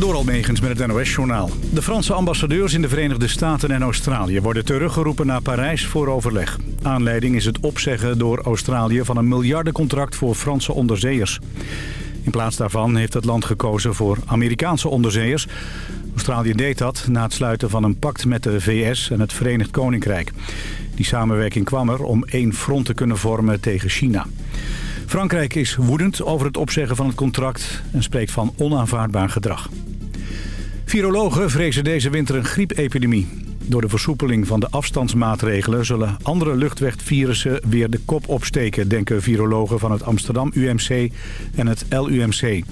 Door Almegens met het NOS-journaal. De Franse ambassadeurs in de Verenigde Staten en Australië... worden teruggeroepen naar Parijs voor overleg. Aanleiding is het opzeggen door Australië... van een miljardencontract voor Franse onderzeeërs. In plaats daarvan heeft het land gekozen voor Amerikaanse onderzeeërs. Australië deed dat na het sluiten van een pact met de VS en het Verenigd Koninkrijk. Die samenwerking kwam er om één front te kunnen vormen tegen China. Frankrijk is woedend over het opzeggen van het contract en spreekt van onaanvaardbaar gedrag. Virologen vrezen deze winter een griepepidemie. Door de versoepeling van de afstandsmaatregelen zullen andere luchtwegvirussen weer de kop opsteken, denken virologen van het Amsterdam UMC en het LUMC.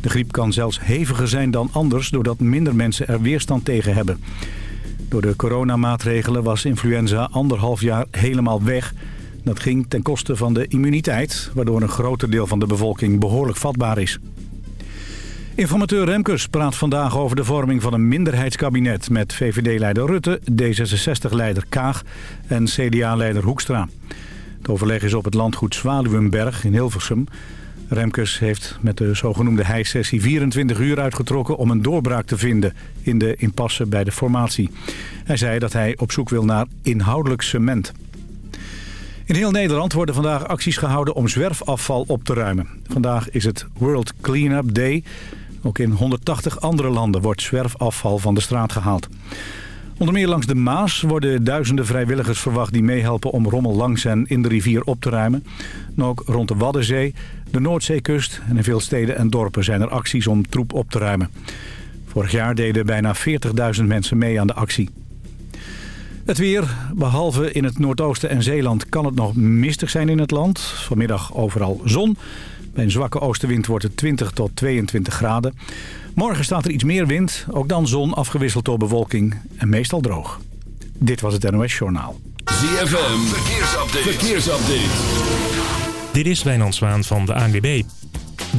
De griep kan zelfs heviger zijn dan anders doordat minder mensen er weerstand tegen hebben. Door de coronamaatregelen was influenza anderhalf jaar helemaal weg. Dat ging ten koste van de immuniteit, waardoor een groter deel van de bevolking behoorlijk vatbaar is. Informateur Remkes praat vandaag over de vorming van een minderheidskabinet... met VVD-leider Rutte, D66-leider Kaag en CDA-leider Hoekstra. Het overleg is op het landgoed Zwaluwenberg in Hilversum. Remkes heeft met de zogenoemde hijsessie 24 uur uitgetrokken... om een doorbraak te vinden in de impasse bij de formatie. Hij zei dat hij op zoek wil naar inhoudelijk cement. In heel Nederland worden vandaag acties gehouden om zwerfafval op te ruimen. Vandaag is het World Cleanup Day... Ook in 180 andere landen wordt zwerfafval van de straat gehaald. Onder meer langs de Maas worden duizenden vrijwilligers verwacht... die meehelpen om rommel langs en in de rivier op te ruimen. En ook rond de Waddenzee, de Noordzeekust... en in veel steden en dorpen zijn er acties om troep op te ruimen. Vorig jaar deden bijna 40.000 mensen mee aan de actie. Het weer, behalve in het Noordoosten en Zeeland kan het nog mistig zijn in het land. Vanmiddag overal zon. Bij een zwakke oostenwind wordt het 20 tot 22 graden. Morgen staat er iets meer wind, ook dan zon afgewisseld door bewolking en meestal droog. Dit was het NOS Journaal. ZFM, verkeersupdate. verkeersupdate. Dit is Wijnand Zwaan van de ANWB.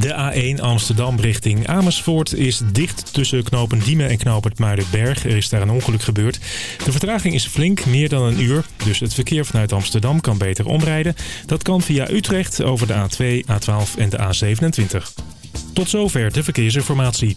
De A1 Amsterdam richting Amersfoort is dicht tussen knopen Diemen en knopend Muidenberg. Er is daar een ongeluk gebeurd. De vertraging is flink, meer dan een uur. Dus het verkeer vanuit Amsterdam kan beter omrijden. Dat kan via Utrecht over de A2, A12 en de A27. Tot zover de verkeersinformatie.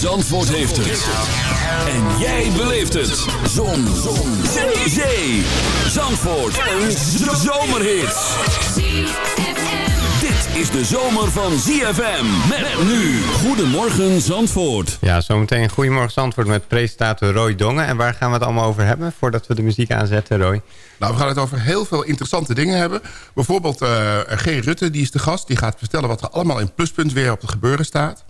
Zandvoort heeft het. En jij beleeft het. Zon. Zon. Zee. Zee. Zandvoort. Een zomerhit. Dit is de zomer van ZFM. Met nu. Goedemorgen Zandvoort. Ja, zometeen Goedemorgen Zandvoort met presentator Roy Dongen. En waar gaan we het allemaal over hebben voordat we de muziek aanzetten, Roy? Nou, we gaan het over heel veel interessante dingen hebben. Bijvoorbeeld uh, G. Rutte, die is de gast. Die gaat vertellen wat er allemaal in Pluspunt weer op het gebeuren staat.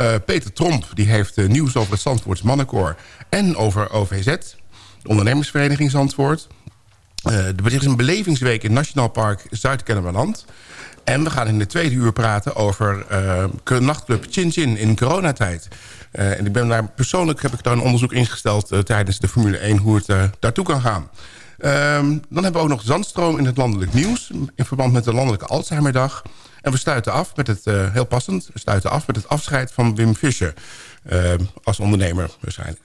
Uh, Peter Tromp die heeft uh, nieuws over het Zandvoorts Mannenkoor... en over OVZ, de ondernemersvereniging Zandvoort. Uh, er is een belevingsweek in Nationaal Park Zuid-Kennemerland. En we gaan in de tweede uur praten over uh, nachtclub Chin Chin in coronatijd. En ik ben daar persoonlijk heb ik daar een onderzoek ingesteld tijdens de Formule 1 hoe het daartoe kan gaan. Um, dan hebben we ook nog Zandstroom in het landelijk nieuws in verband met de landelijke Alzheimerdag. En we sluiten af met het, uh, heel passend, we sluiten af met het afscheid van Wim Fischer. Uh, als ondernemer waarschijnlijk.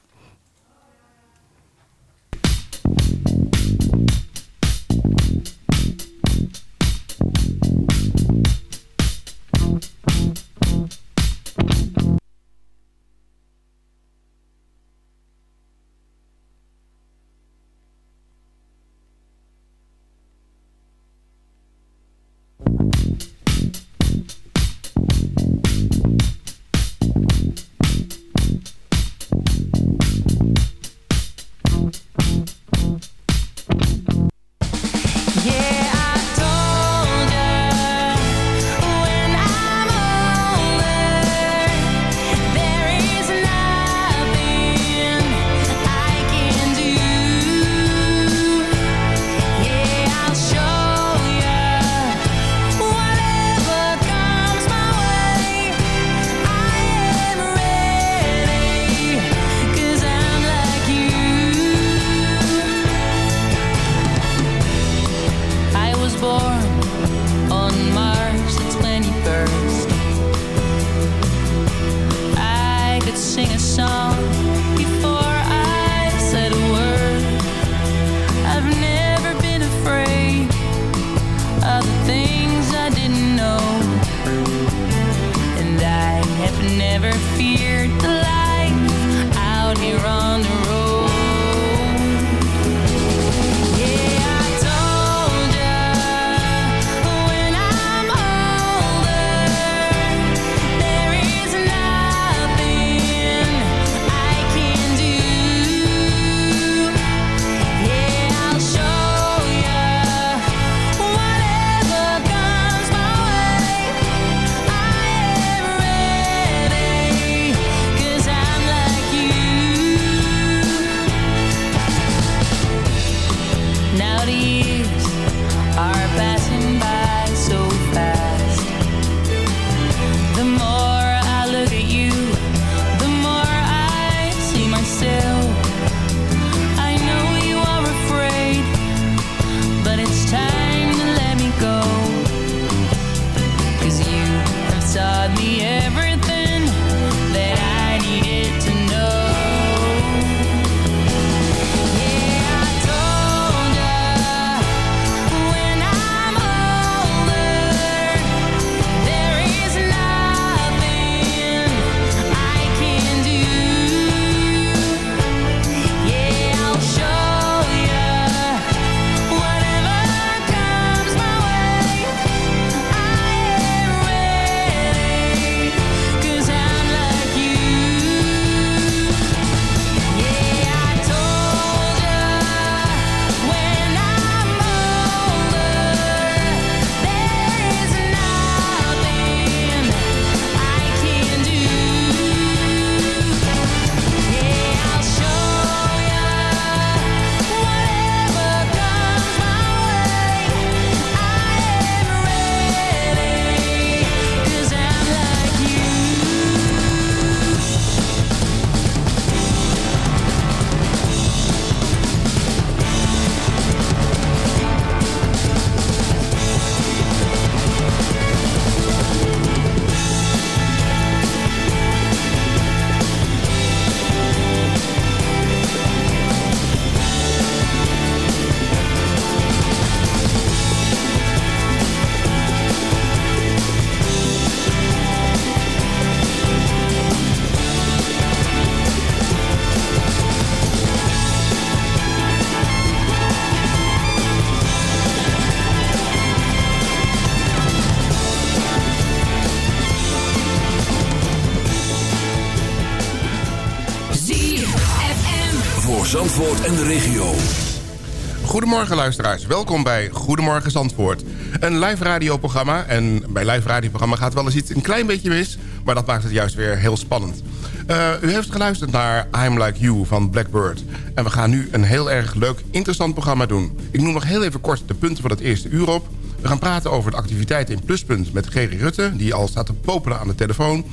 Goedemorgen luisteraars, welkom bij Goedemorgen Zandvoort. Een live radioprogramma en bij live radioprogramma gaat wel eens iets een klein beetje mis... maar dat maakt het juist weer heel spannend. Eh, u heeft geluisterd naar I'm Like You van Blackbird. En we gaan nu een heel erg leuk, interessant programma doen. Ik noem nog heel even kort de punten van het eerste uur op. We gaan praten over de activiteiten in Pluspunt met Gerry Rutte... die al staat te popelen aan de telefoon.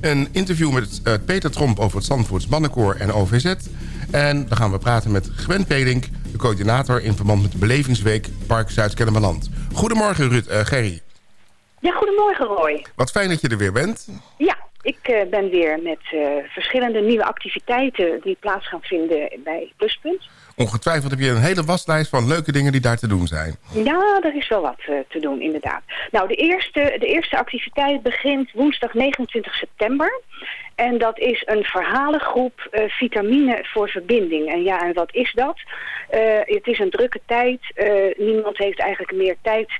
Een interview met eh, Peter Tromp over het Zandvoorts Mannenkoor en OVZ... En dan gaan we praten met Gwen Pelink, de coördinator... in verband met de belevingsweek Park Zuid-Kennemerland. Goedemorgen, Ruud, eh, Gerry. Ja, goedemorgen Roy. Wat fijn dat je er weer bent. Ja, ik eh, ben weer met eh, verschillende nieuwe activiteiten die plaats gaan vinden bij Pluspunt. Ongetwijfeld heb je een hele waslijst van leuke dingen die daar te doen zijn. Ja, er is wel wat eh, te doen, inderdaad. Nou, de eerste, de eerste activiteit begint woensdag 29 september. En dat is een verhalengroep eh, Vitamine voor Verbinding. En ja, en wat is dat? Eh, het is een drukke tijd. Niemand heeft eigenlijk meer tijd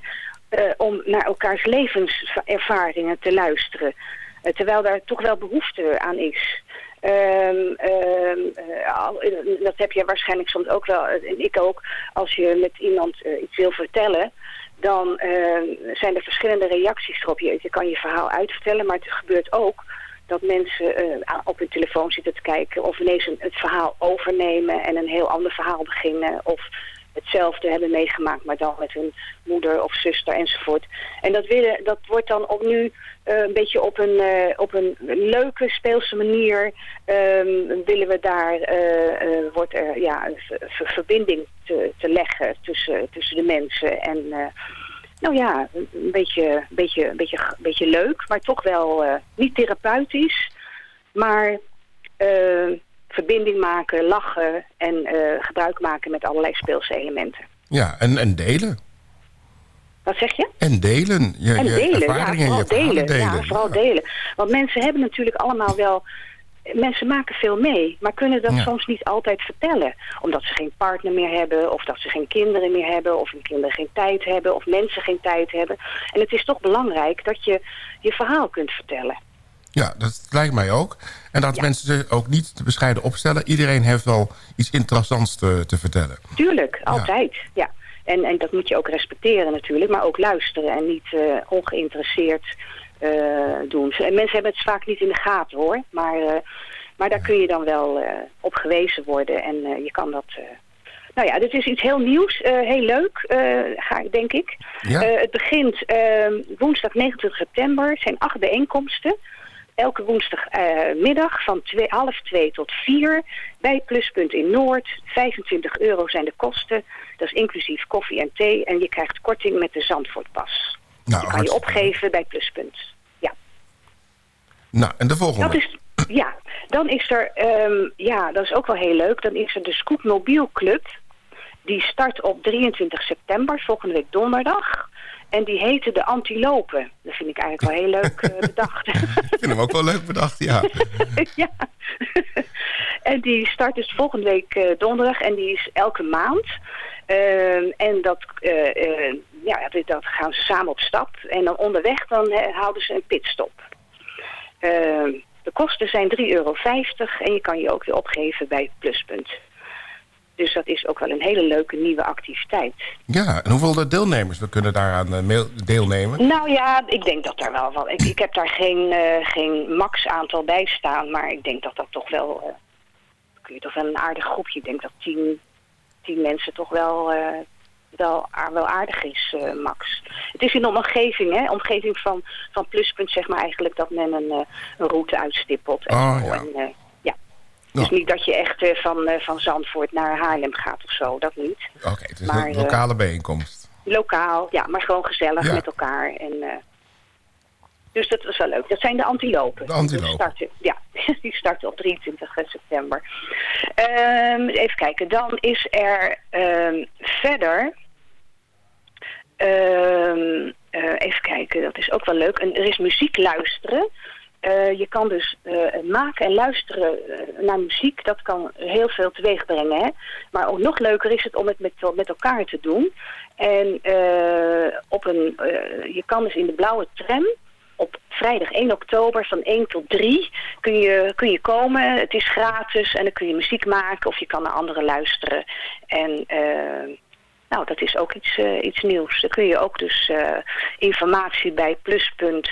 om naar elkaars levenservaringen te luisteren. Terwijl daar toch wel behoefte aan is. Ehm, ehm, eh, eh, dat heb je waarschijnlijk soms ook wel, eh, en ik ook, als je met iemand iets wil vertellen, dan ehm, zijn er verschillende reacties erop. Je, je kan je verhaal uitvertellen, maar het gebeurt ook dat mensen op hun telefoon zitten te kijken of ineens een, het verhaal overnemen en een heel ander verhaal beginnen of hetzelfde hebben meegemaakt, maar dan met hun moeder of zuster enzovoort. En dat, willen, dat wordt dan ook nu eh, een beetje op een, eh, op een leuke, speelse manier ehm, willen we daar, eh, wordt er ja, een ver- ver- verbinding te, te leggen tussen, tussen de mensen. En nou ja, een beetje, een beetje, een beetje, beetje leuk, maar toch wel niet therapeutisch, maar verbinding maken, lachen en eh, gebruik maken met allerlei speelse elementen. Ja, en, en delen. Wat zeg je? En delen. Je, En delen, ja, vooral delen. delen. Ja, vooral delen. Want mensen hebben natuurlijk allemaal wel... Mensen maken veel mee, maar kunnen dat Ja. soms niet altijd vertellen. Omdat ze geen partner meer hebben, of dat ze geen kinderen meer hebben... of hun kinderen geen tijd hebben, of mensen geen tijd hebben. En het is toch belangrijk dat je je verhaal kunt vertellen. Ja, dat lijkt mij ook. En dat mensen zich ook niet te bescheiden opstellen. Iedereen heeft wel iets interessants te, te vertellen. Tuurlijk, altijd, ja. En, en dat moet je ook respecteren natuurlijk, maar ook luisteren en niet eh, ongeïnteresseerd eh, doen. En mensen hebben het vaak niet in de gaten hoor, maar, eh, maar daar kun je dan wel op gewezen worden en je kan dat... nou ja, dit is iets heel nieuws, heel leuk, ga, denk ik. Ja. Het begint eh, woensdag 29 september, het zijn acht bijeenkomsten. Elke woensdagmiddag van twee, half twee tot vier bij Pluspunt in Noord. 25 euro zijn de kosten. Dat is inclusief koffie en thee. En je krijgt korting met de Zandvoortpas. Nou, Die kan je opgeven bij Pluspunt. Ja. Nou, en de volgende? Dat is, ja, dan is er, ehm, ja, dat is ook wel heel leuk. Dan is er de Scootmobiel Club. Die start op 23 september, volgende week donderdag. En die heette de Antilopen. Dat vind ik eigenlijk wel heel leuk eh, bedacht. Ik vind hem ook wel leuk bedacht, ja. ja. en die start dus volgende week eh, donderdag en die is elke maand. Ehm, en dat, eh, ja, dat, gaan ze samen op stap. En dan onderweg dan houden ze een pitstop. Ehm, de kosten zijn 3,50 euro en je kan je ook weer opgeven bij Pluspunt. Dus dat is ook wel een hele leuke nieuwe activiteit. Ja, en hoeveel deelnemers kunnen daaraan eh, deelnemen? Nou ja, ik denk dat daar wel wel. Ik, ik heb daar geen, eh, geen max aantal bij staan, maar ik denk dat dat toch wel. eh, kun je toch wel een aardig groepje. Ik denk dat tien, tien mensen toch wel, wel, aardig is, max. Het is in een omgeving, hè? Omgeving van, van pluspunt, zeg maar eigenlijk dat men een, een route uitstippelt. En, Oh, ja. en, Dus niet dat je echt eh, van, eh, van Zandvoort naar Haarlem gaat of zo, dat niet. Oké, het is Maar, een eh, lokale bijeenkomst. Lokaal, ja, maar gewoon gezellig Ja. met elkaar. En, dus dat was wel leuk. Dat zijn de antilopen. De antilopen. Die starten, ja, die starten op 23 september. Ehm, even kijken, dan is er ehm, verder... ehm, eh, even kijken, dat is ook wel leuk. En er is muziek luisteren. Eh, je kan dus eh, maken en luisteren eh, naar muziek. Dat kan heel veel teweeg brengen. Hè? Maar ook nog leuker is het om het met, met elkaar te doen. En op een, je kan dus in de blauwe tram op vrijdag 1 oktober van 1 tot 3 kun je, kun je komen. Het is gratis en dan kun je muziek maken of je kan naar anderen luisteren. En nou, dat is ook iets, iets nieuws. Dan kun je ook dus informatie bij Pluspunt...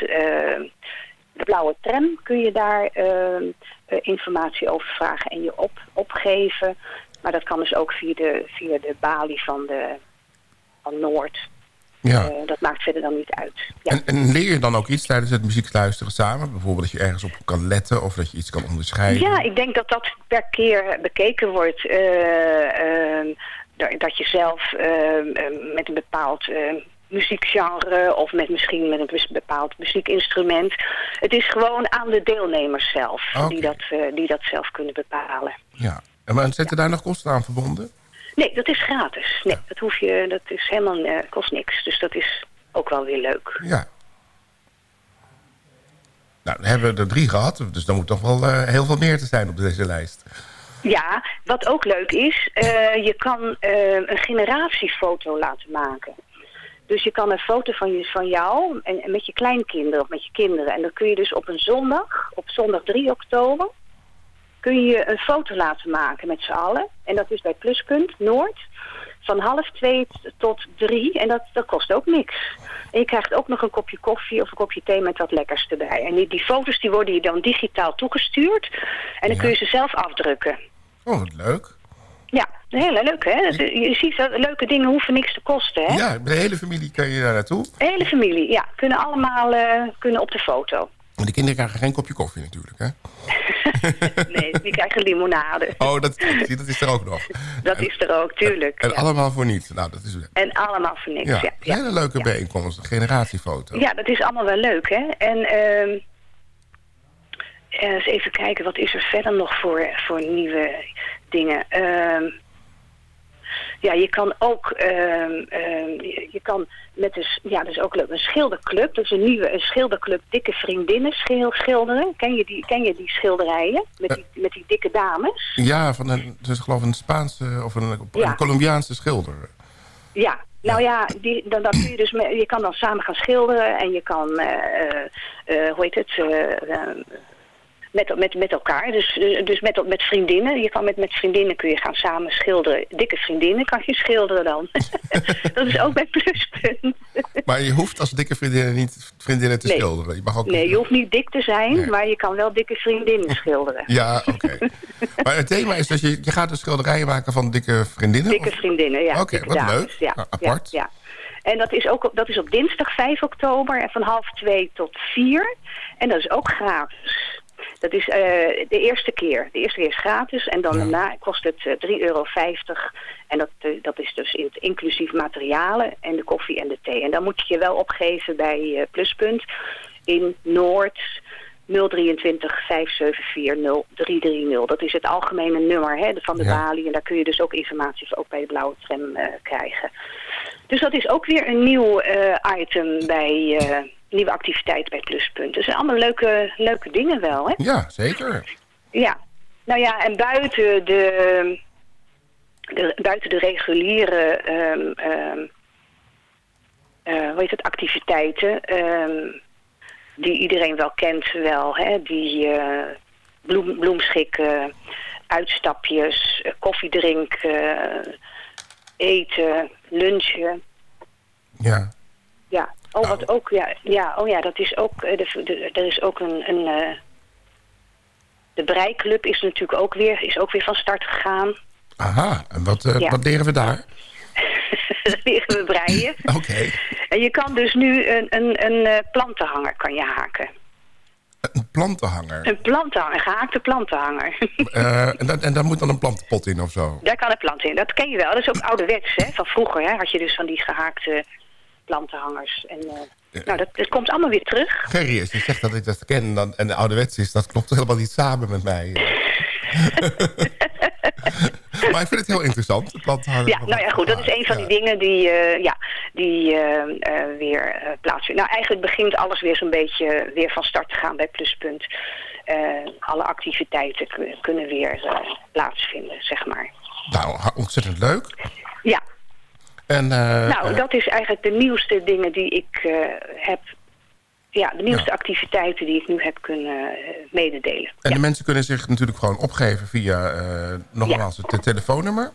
de blauwe tram kun je daar eh, eh, informatie over vragen en je op, opgeven. Maar dat kan dus ook via de, via de balie van, de, van Noord. Ja. Eh, dat maakt verder dan niet uit. Ja. En, en leer je dan ook iets tijdens het muziek luisteren samen? Bijvoorbeeld dat je ergens op kan letten of dat je iets kan onderscheiden? Ja, ik denk dat dat per keer bekeken wordt. eh, ehm, da- dat je zelf ehm, ehm, met een bepaald eh, muziekgenre of met misschien met een bepaald muziekinstrument. Het is gewoon aan de deelnemers zelf Oké. die, dat, eh, die dat zelf kunnen bepalen. Ja. En maar zitten daar nog kosten aan verbonden? Nee, dat is gratis. Nee, dat hoef je, dat is helemaal, eh, kost niks. Dus dat is ook wel weer leuk. Ja. Nou, dan hebben we er drie gehad. Dus dan moet toch wel eh, heel veel meer te zijn op deze lijst. Ja, wat ook leuk is, je kan een generatiefoto laten maken. Dus je kan een foto van, je, van jou en, en met je kleinkinderen of met je kinderen. En dan kun je dus op een zondag, op zondag 3 oktober, kun je een foto laten maken met z'n allen. En dat is bij Pluspunt Noord. Van half twee tot drie. En dat, dat kost ook niks. En je krijgt ook nog een kopje koffie of een kopje thee met wat lekkers erbij. En die, die foto's die worden je dan digitaal toegestuurd. En dan Ja. kun je ze zelf afdrukken. Oh, wat leuk. Ja, heel leuk hè. Je ziet dat leuke dingen hoeven niks te kosten hè. Ja, de hele familie kan je daar naartoe. De hele familie, ja. Kunnen allemaal eh, kunnen op de foto. Maar de kinderen krijgen geen kopje koffie natuurlijk, hè? Nee, die krijgen limonade. Oh, dat, dat is er ook nog. Dat en, is er ook, tuurlijk. En ja. allemaal voor niets. Nou, dat is En allemaal voor niks, ja, ja. hele leuke ja. bijeenkomst. Een generatiefoto. Ja, dat is allemaal wel leuk, hè. En ehm, eh, eens even kijken, wat is er verder nog voor, voor nieuwe dingen? Ehm, ja, je kan ook, ehm, ehm, je, je kan met een, ja, dat is ook leuk, een schilderclub. Dus een nieuwe een schilderclub, dikke vriendinnen schil, schilderen. Ken je die, ken je die schilderijen met die, met die dikke dames? Ja, van een, is geloof een Spaanse of een, een Ja. Colombiaanse schilder. Ja, nou ja, die, dan, dan kun je, dus me- je kan dan samen gaan schilderen en je kan, eh, eh, eh, hoe heet het, eh, eh, met, met, met elkaar, dus, dus met, met vriendinnen. Je kan met, met vriendinnen kun je gaan samen schilderen. Dikke vriendinnen kan je schilderen dan. dat is ook bij pluspunt. Maar je hoeft als dikke vriendinnen niet vriendinnen te Nee. schilderen. Je mag ook Nee, je hoeft niet dik te zijn, Nee. maar je kan wel dikke vriendinnen schilderen. Ja, oké. maar het thema is dat je, je gaat dus schilderijen maken van dikke vriendinnen? Dikke vriendinnen, ja. Oké, wat dames, leuk. Ja, Nou, apart. Ja, ja. En dat is ook op, dat is op dinsdag 5 oktober en van half 2 tot 4. En dat is ook gratis. Dat is eh, de eerste keer. De eerste keer is gratis en dan Ja. daarna kost het eh, 3,50 euro. En dat, eh, dat is dus in het inclusief materialen en de koffie en de thee. En dan moet je je wel opgeven bij Pluspunt in Noord. 023 574 0330. Dat is het algemene nummer hè, van de Ja. balie. En daar kun je dus ook informatie ook bij de blauwe tram krijgen. Dus dat is ook weer een nieuw item bij nieuwe activiteit bij Pluspunt. Dus allemaal leuke, leuke dingen wel, hè? Ja, zeker. Ja. Nou ja, en buiten de, de, buiten de reguliere hoe heet het, activiteiten... ehm, die iedereen wel kent wel, hè? Die eh, bloem, bloemschikken, uitstapjes, eh, koffie drinken, eten, lunchen... Ja. Ja, oh, Nou. wat ook, ja, ja, oh ja, dat is ook, eh, de, de, er is ook een, een eh, de breiklub is natuurlijk ook weer, is ook weer van start gegaan. Aha, en wat, eh, Ja. wat leren we daar? Daar leren we breien. Oké. En je kan dus nu een, een, een plantenhanger kan je haken. Een plantenhanger. Een plantenhanger, een gehaakte plantenhanger. En, dat, en daar moet dan een plantenpot in of zo? Daar kan een plant in. Dat ken je wel. Dat is ook ouderwets, hè. Van vroeger hè, had je dus van die gehaakte plantenhangers. En, eh, nou, dat, dat komt allemaal weer terug. Gerry, als je zegt dat ik dat ken dan, en de ouderwets is... dat klopt helemaal niet samen met mij. maar ik vind het heel interessant. Ja, nou ja, goed. Dat is een van die dingen die, eh, ja, die eh, weer plaatsvinden. Nou, eigenlijk begint alles weer zo'n beetje weer van start te gaan bij Pluspunt. Alle activiteiten kun- kunnen weer plaatsvinden, zeg maar. Nou, ontzettend leuk. Ja, En, eh, nou, eh, dat is eigenlijk de nieuwste dingen die ik eh, heb... Ja, de nieuwste activiteiten die ik nu heb kunnen mededelen. en Ja. de mensen kunnen zich natuurlijk gewoon opgeven via, nogmaals, het telefoonnummer.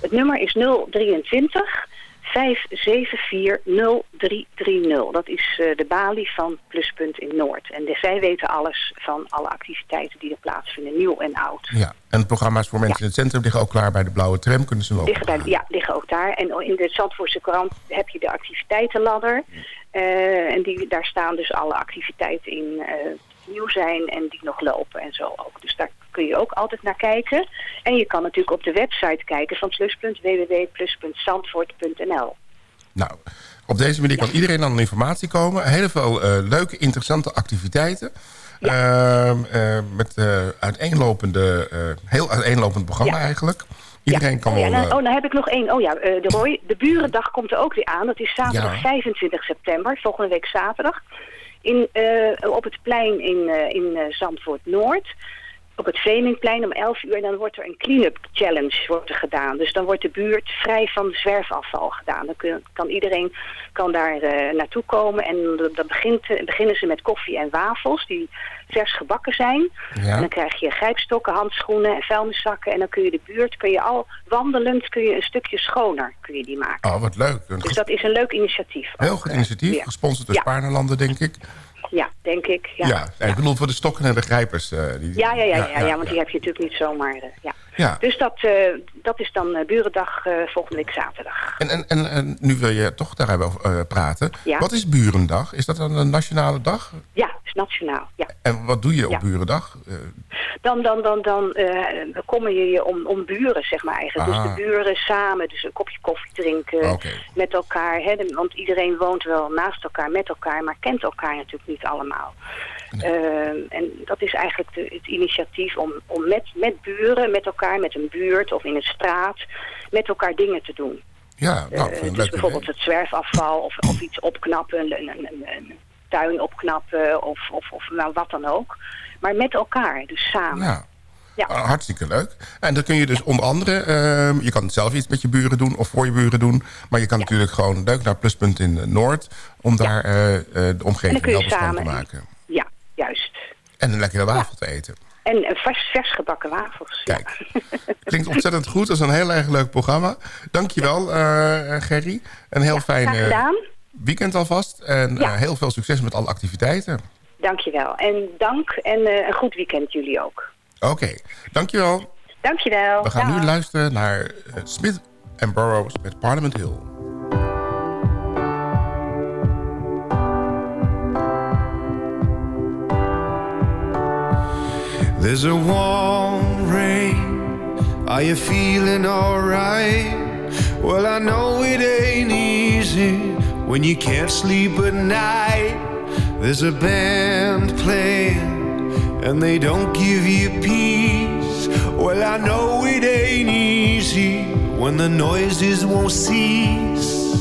Het nummer is 023 574 0330. Dat is eh, de balie van Pluspunt in Noord. En de- zij weten alles van alle activiteiten die er plaatsvinden, nieuw en oud. Ja, en programma's voor mensen in het centrum liggen ook klaar bij de blauwe tram. Kunnen ze wel Liggen bij, ja, liggen ook daar. En in de Zandvoortse krant heb je de activiteitenladder. Eh, en die, daar staan dus alle activiteiten in die nieuw zijn en die nog lopen en zo ook. Dus daar kun je ook altijd naar kijken. En je kan natuurlijk op de website kijken van Pluspunt, www.plus.zandvoort.nl. Nou, op deze manier kan iedereen aan de informatie komen. Heel veel eh, leuke, interessante activiteiten. Ehm, eh, met eh, uiteenlopende, heel uiteenlopend programma Ja. eigenlijk. Iedereen kan oh, ja, wel... nou, oh, nou heb ik nog één. Oh ja, de Roy, de Burendag komt er ook weer aan. Dat is zaterdag Ja. 25 september, volgende week zaterdag. In, op het plein in, in eh, Zandvoort Noord. Op het Vlemingplein om 11 uur. En dan wordt er een clean-up challenge wordt er gedaan. Dus dan wordt de buurt vrij van zwerfafval gedaan. Dan kun- kan iedereen kan daar eh, naartoe komen. En dan begint, eh, beginnen ze met koffie en wafels die vers gebakken zijn. Ja. En dan krijg je grijpstokken, handschoenen en vuilniszakken. En dan kun je de buurt, kun je al wandelend, kun je een stukje schoner kun je die maken. Oh, wat leuk. Dus dat is een leuk initiatief. Heel ook, goed initiatief, Ja, gesponsord door Ja. Spaarnelanden, denk ik. Ja denk ik. Ja, Ja, ik bedoel voor de stokken en de grijpers. eh, die, ja, ja, ja, ja, ja, want die heb je natuurlijk niet zomaar. eh, ja. Ja. Dus dat, eh, dat is dan eh, Burendag eh, volgende week zaterdag. En, en, en, en nu wil je toch daar hebben over, praten. Ja. Wat is Burendag? Is dat dan een nationale dag? Ja, is nationaal. Ja. En wat doe je op. Burendag? Dan, dan, dan, dan bekommer je je om, om buren, zeg maar eigenlijk. Ah. Dus de buren samen, dus een kopje koffie drinken met elkaar. Hè, want iedereen woont wel naast elkaar, met elkaar, maar kent elkaar natuurlijk niet allemaal. Ehm, en dat is eigenlijk de, het initiatief om, om met, met buren, met elkaar, met een buurt of in een straat, met elkaar dingen te doen. ja, nou, Eh, dus bijvoorbeeld idee. het zwerfafval of, of iets opknappen, een, een, een, een tuin opknappen of, of, of nou, wat dan ook. Maar met elkaar, dus samen. Ja. Ja. Ah, hartstikke leuk. En dan kun je dus onder andere... ehm, je kan zelf iets met je buren doen of voor je buren doen. Maar je kan natuurlijk gewoon leuk naar Pluspunt in Noord... om daar eh, eh, de omgeving wel te maken. En een lekkere wafel te eten. En eh, vers, vers gebakken wafels. Kijk, klinkt ontzettend goed. Dat is een heel erg leuk programma. Dankjewel, eh Gerry. Een heel fijn eh, weekend alvast. En eh, heel veel succes met alle activiteiten. Dankjewel. En dank en eh, een goed weekend jullie ook. Oké, dankjewel. Dankjewel. We gaan Dag. nu luisteren naar eh, Smith and Burroughs met Parliament Hill. There's a warm rain. Are you feeling alright? Well, I know it ain't easy when you can't sleep at night. There's a band playing and they don't give you peace. Well, I know it ain't easy when the noises won't cease.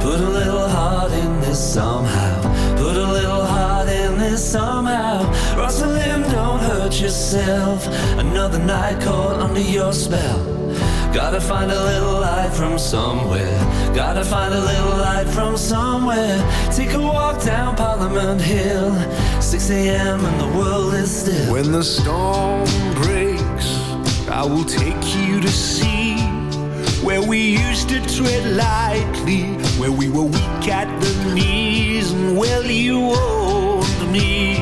Put a little heart in this somehow. Put a little this somehow. Rosalind, don't hurt yourself. Another night caught under your spell. Gotta find a little light from somewhere. Gotta find a little light from somewhere. Take a walk down Parliament Hill. 6 a.m. and the world is still. When the storm breaks, I will take you to see where we used to tread lightly, where we were weak at the knees, and well, you warned me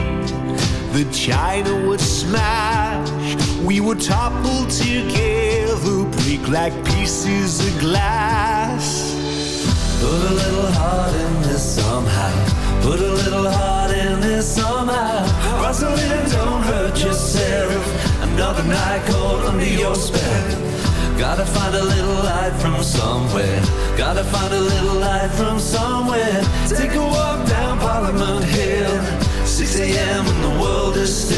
that China would smash, we would topple together, break like pieces of glass. Put a little heart in this somehow. Put a little heart in this somehow. Rosalind, don't hurt yourself. Another night cold under your spell. Gotta find a little light from somewhere. Gotta find a little light from somewhere. Take a walk down Parliament Hill. 6 a.m. and the world is still.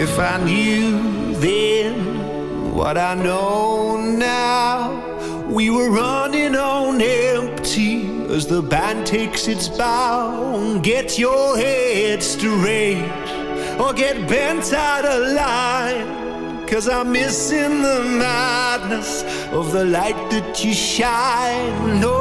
If I knew then what I know now, we were running on empty as the band takes its bow. Get your head straight or get bent out of line. Cause I'm missing the madness of the light that you shine. No.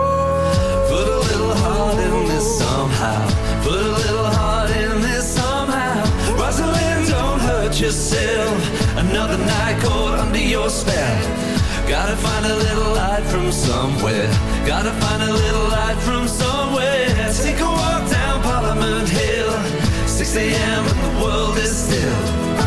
Put a little heart in this somehow. Put a little heart in this somehow. Rosalind, don't hurt yourself. Another night caught under your spell. Gotta find a little light from somewhere. Gotta find a little light from somewhere. Take a walk down Parliament Hill. 6 a.m. and the world is still.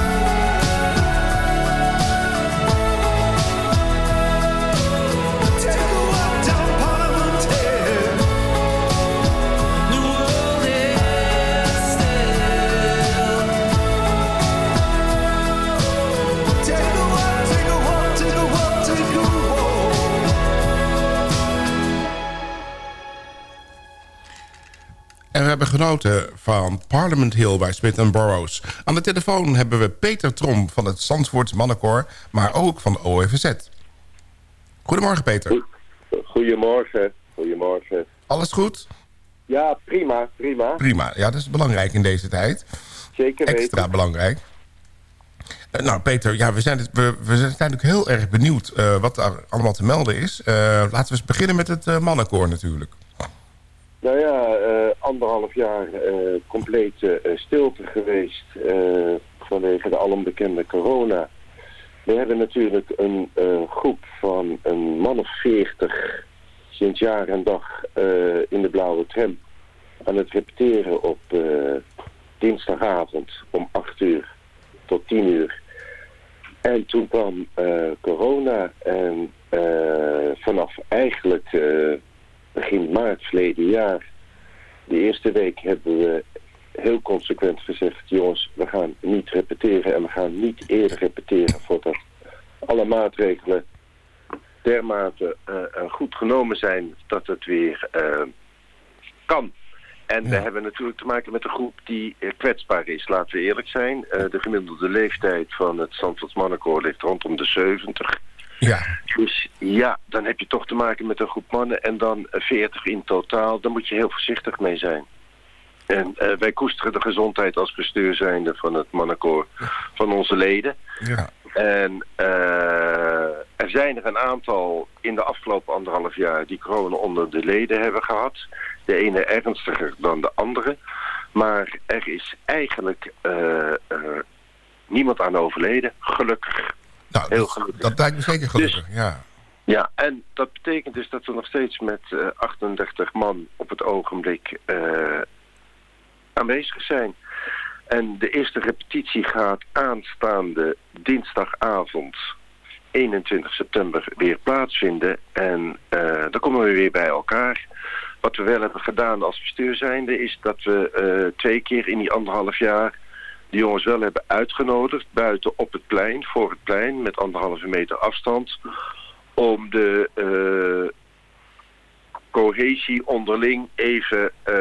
Hebben genoten van Parliament Hill bij Smith Burroughs. Aan de telefoon hebben we Peter Trom van het Zandvoorts Mannenkoor... maar ook van de OFZ. Goedemorgen, Peter. Goedemorgen, goedemorgen. Alles goed? Ja, prima, prima. Prima. Ja, dat is belangrijk in deze tijd. Zeker weten. Extra belangrijk. Eh, nou, Peter, ja, we, zijn, we, we zijn natuurlijk heel erg benieuwd eh, wat er allemaal te melden is. Eh, laten we eens beginnen met het eh, mannenkoor natuurlijk. Nou ja, eh, anderhalf jaar eh, complete eh, stilte geweest vanwege de alombekende corona. We hebben natuurlijk een groep van een man of veertig sinds jaar en dag in de blauwe tram aan het repeteren op dinsdagavond om 8 uur tot 10 uur. En toen kwam corona en vanaf eigenlijk begin maart verleden jaar, de eerste week hebben we heel consequent gezegd, jongens, we gaan niet repeteren en we gaan niet eerder repeteren voordat alle maatregelen dermate eh, goed genomen zijn dat het weer eh, kan. En we hebben natuurlijk te maken met een groep die kwetsbaar is, laten we eerlijk zijn. De gemiddelde leeftijd van het Zandvoorts Mannenkoor ligt rondom de 70. Ja. Dus ja, dan heb je toch te maken met een groep mannen en dan eh, 40 in totaal. Daar moet je heel voorzichtig mee zijn. En eh, wij koesteren de gezondheid als bestuur zijnde van het mannenkoor van onze leden. Ja. En eh, er zijn er een aantal in de afgelopen anderhalf jaar die corona onder de leden hebben gehad. De ene ernstiger dan de andere. Maar er is eigenlijk eh, niemand aan overleden, gelukkig. Nou, Heel dat, gelukkig. dat lijkt me zeker gelukkig, ja. Ja, en dat betekent dus dat we nog steeds met eh, 38 man op het ogenblik eh, aanwezig zijn. En de eerste repetitie gaat aanstaande dinsdagavond 21 september weer plaatsvinden. En eh, dan komen we weer bij elkaar. Wat we wel hebben gedaan als bestuur zijnde is dat we eh, twee keer in die anderhalf jaar de jongens wel hebben uitgenodigd buiten op het plein, voor het plein, met anderhalve meter afstand, om de eh, cohesie onderling even eh,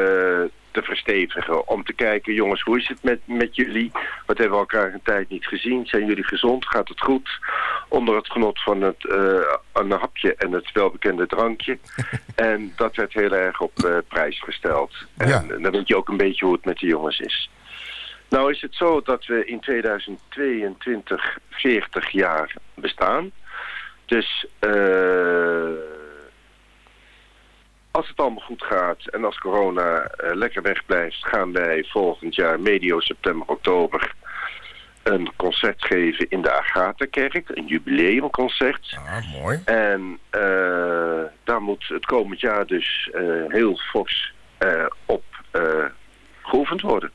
te verstevigen. Om te kijken, jongens, hoe is het met, met jullie? Wat hebben we elkaar een tijd niet gezien? Zijn jullie gezond? Gaat het goed? Onder het genot van het eh, een hapje en het welbekende drankje. en dat werd heel erg op prijs gesteld. En dan weet je ook een beetje hoe het met de jongens is. Nou is het zo dat we in 2022 40 jaar bestaan. Dus eh, als het allemaal goed gaat en als corona eh, lekker wegblijft... gaan wij volgend jaar medio september, oktober... een concert geven in de Agatha-kerk. Een jubileumconcert. Ah, mooi. En eh, daar moet het komend jaar dus heel fors op geoefend worden.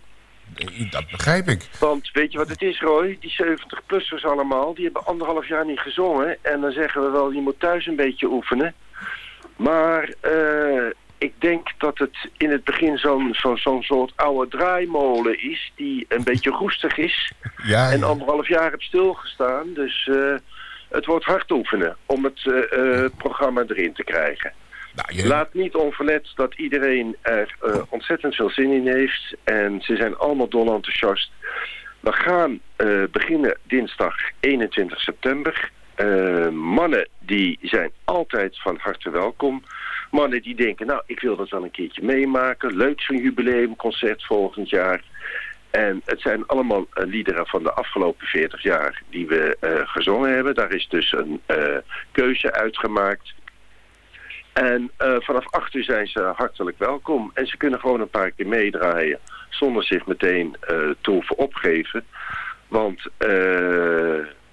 Dat begrijp ik. Want weet je wat het is, Roy? Die 70-plussers allemaal, die hebben anderhalf jaar niet gezongen. En dan zeggen we wel, je moet thuis een beetje oefenen. Maar eh, ik denk dat het in het begin zo'n zo'n zo'n soort oude draaimolen is... die een beetje roestig is. Ja, en anderhalf jaar heeft stilgestaan. Dus eh, het wordt hard oefenen om het eh, eh, programma erin te krijgen. Nou, Laat niet onverlet dat iedereen er eh, ontzettend veel zin in heeft. En ze zijn allemaal dol enthousiast. We gaan eh, beginnen dinsdag 21 september. Eh, mannen die zijn altijd van harte welkom. Mannen die denken, nou ik wil dat wel een keertje meemaken. Leuk zo'n jubileumconcert volgend jaar. En het zijn allemaal eh, liederen van de afgelopen 40 jaar die we gezongen hebben. Daar is dus een keuze uitgemaakt. En eh, vanaf 8 uur zijn ze hartelijk welkom. En ze kunnen gewoon een paar keer meedraaien. Zonder zich meteen eh, te hoeven opgeven. Want eh,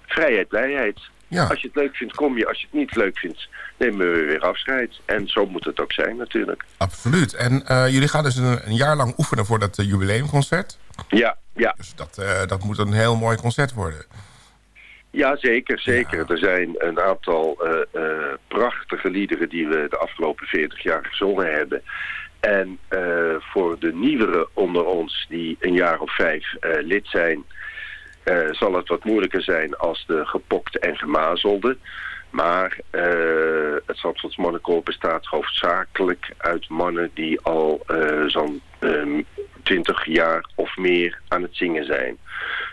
vrijheid, blijheid. Ja. Als je het leuk vindt, kom je. Als je het niet leuk vindt, nemen we weer afscheid. En zo moet het ook zijn natuurlijk. Absoluut. En jullie gaan dus een, een jaar lang oefenen voor dat jubileumconcert. Ja, ja. Dus dat, dat moet een heel mooi concert worden. Ja, zeker, zeker. Er zijn een aantal eh, eh, prachtige liederen die we de afgelopen 40 jaar gezongen hebben. En eh, voor de nieuwere onder ons, die een jaar of vijf lid zijn, zal het wat moeilijker zijn als de gepokte en gemazelde. Maar het Zandvoorts Mannenkoor bestaat hoofdzakelijk uit mannen die al zo'n ehm, 20 jaar of meer aan het zingen zijn.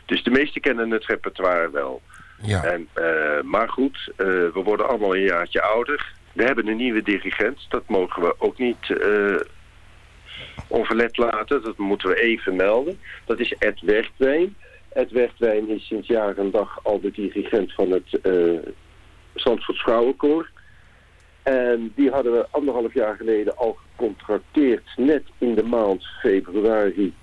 Dus de meesten kennen het repertoire wel. Ja. En, eh, maar goed, eh, we worden allemaal een jaartje ouder. We hebben een nieuwe dirigent. Dat mogen we ook niet eh, onverlet laten. Dat moeten we even melden. Dat is Ed Werkwijn. Ed Werkwijn is sinds jaar en dag al de dirigent van het uh, Zandvoorts Vrouwenkoor. En die hadden we anderhalf jaar geleden al gecontracteerd. Net in de maand februari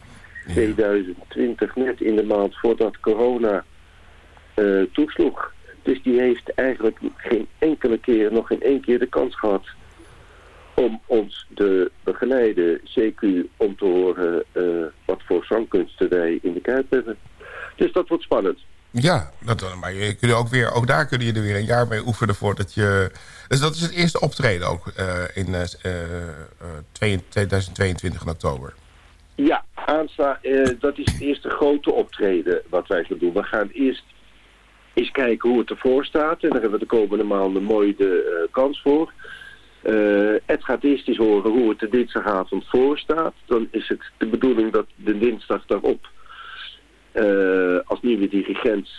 2020. Net in de maand voordat corona eh, toesloeg. Dus die heeft eigenlijk geen enkele keer, nog geen één keer de kans gehad om ons te begeleiden. CQ om te horen eh, wat voor zangkunsten wij in de Kuip hebben. Dus dat wordt spannend. Ja, dat, maar je kun je ook, weer, ook daar kun je er weer een jaar mee oefenen voordat je... Dus dat is het eerste optreden ook eh, in eh, eh, eh, 2022 in oktober. Ja, aansta, eh, dat is het eerste grote optreden wat wij gaan doen. We gaan eerst eens kijken hoe het ervoor staat. En daar hebben we de komende maanden mooi de eh, kans voor. Eh Ed gaat eerst eens horen hoe het de dinsdagavond voor staat. Dan is het de bedoeling dat de dinsdag daarop eh, als nieuwe dirigent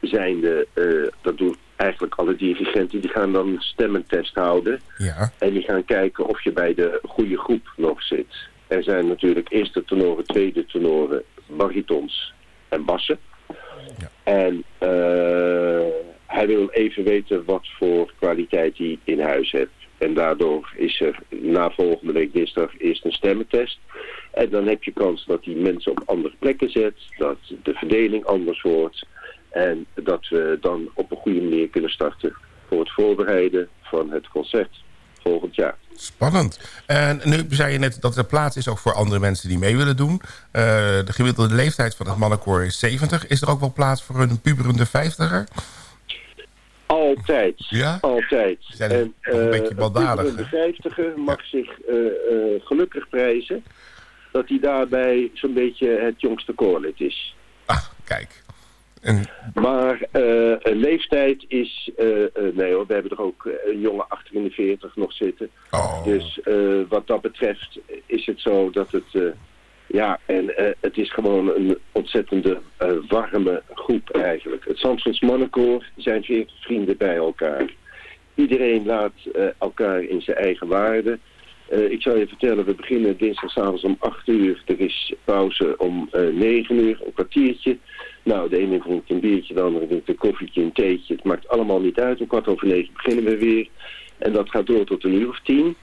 zijnde, eh, dat doen eigenlijk alle dirigenten, die gaan dan een stemmentest houden. Ja. En die gaan kijken of je bij de goede groep nog zit. Er zijn natuurlijk eerste tenoren, tweede tenoren, baritons en bassen. En eh, hij wil even weten wat voor kwaliteit hij in huis heeft. En daardoor is er na volgende week dinsdag eerst een stemmentest. En dan heb je kans dat hij mensen op andere plekken zet. Dat de verdeling anders wordt. En dat we dan op een goede manier kunnen starten voor het voorbereiden van het concert volgend jaar. Spannend. En nu zei je net dat er plaats is ook voor andere mensen die mee willen doen. Eh, de gemiddelde leeftijd van het mannenkoor is 70. Is er ook wel plaats voor een puberende vijftiger? Altijd. Ja? Altijd. Zijn en een eh, beetje baldadig, een vijftiger mag zich eh, gelukkig prijzen dat hij daarbij zo'n beetje het jongste koorlid is. Ah, kijk. Maar eh, een leeftijd is... eh, eh, nee hoor, we hebben er ook een jongen achter in de 40 nog zitten. Oh. Dus wat dat betreft is het zo dat het... ja, en het is gewoon een ontzettende warme groep eigenlijk. Het Zandvoorts Mannenkoor zijn 40 vrienden bij elkaar. Iedereen laat elkaar in zijn eigen waarde. Eh, ik zal je vertellen, we beginnen dinsdagavond om 8 uur. Er is pauze om eh 9 uur, een kwartiertje. Nou, de ene drinkt een biertje, de andere drinkt een koffietje, een theetje. Het maakt allemaal niet uit. Om kwart over negen beginnen we weer. En dat gaat door tot een uur of tien.